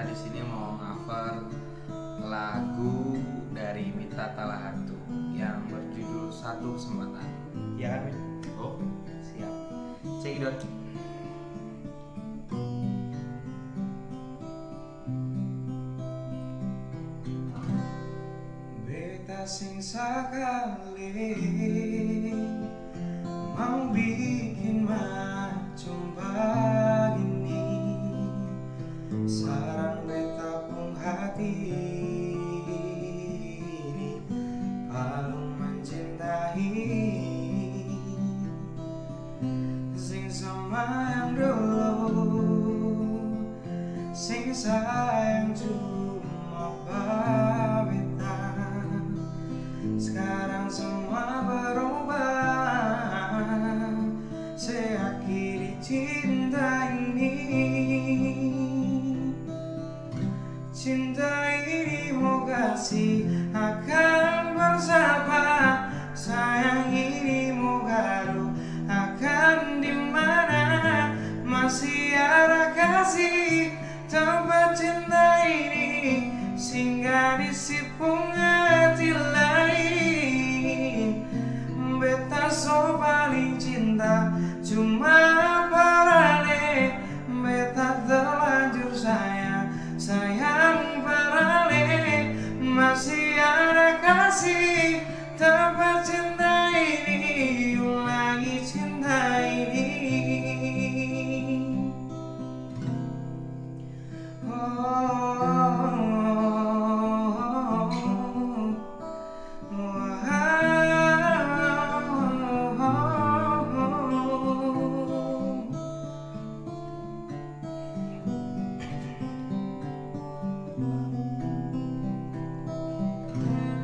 kita di sini mau cover lagu dari Mita Talahatu yang berjudul Satu Kesempatan. Ya kan? Oh, Siap. check it out. Beta sing sakali Mau bikin macam begini Sayang cuma babeta Sekarang semua berubah Saya cinta ini. Cinta ini mau kasih akan bersabar Sayang ini mau gaduh akan di mana Masih ada kasih tempat cinta ini Singgah di sipung hati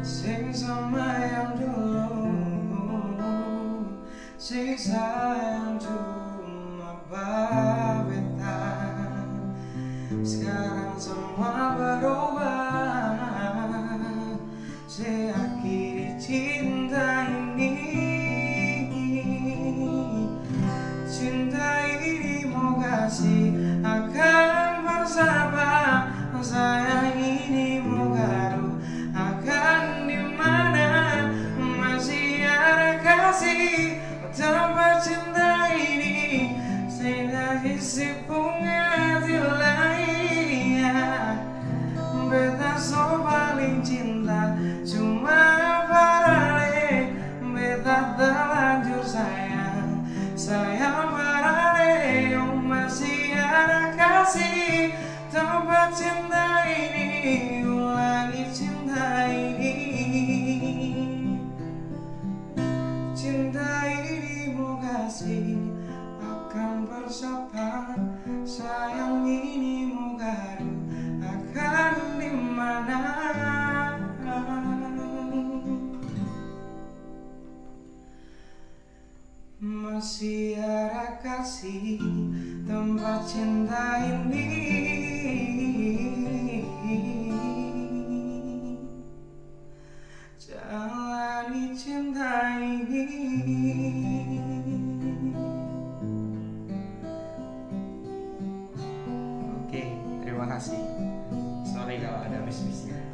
Sing sama yang dulu Sing sayang cuma babeta Sekarang semua berubah Saya akhiri cinta ini. Cinta ini mau kasih akan kasih tempat cinta ini Saya isi bunga di lain Beta so paling cinta cuma parale Beta terlanjur sayang Sayang parale Masih ada kasih tempat cinta kasih tempat cinta ini Jalani cinta ini Oke, terima kasih. Sorry kalau ada miss-missnya.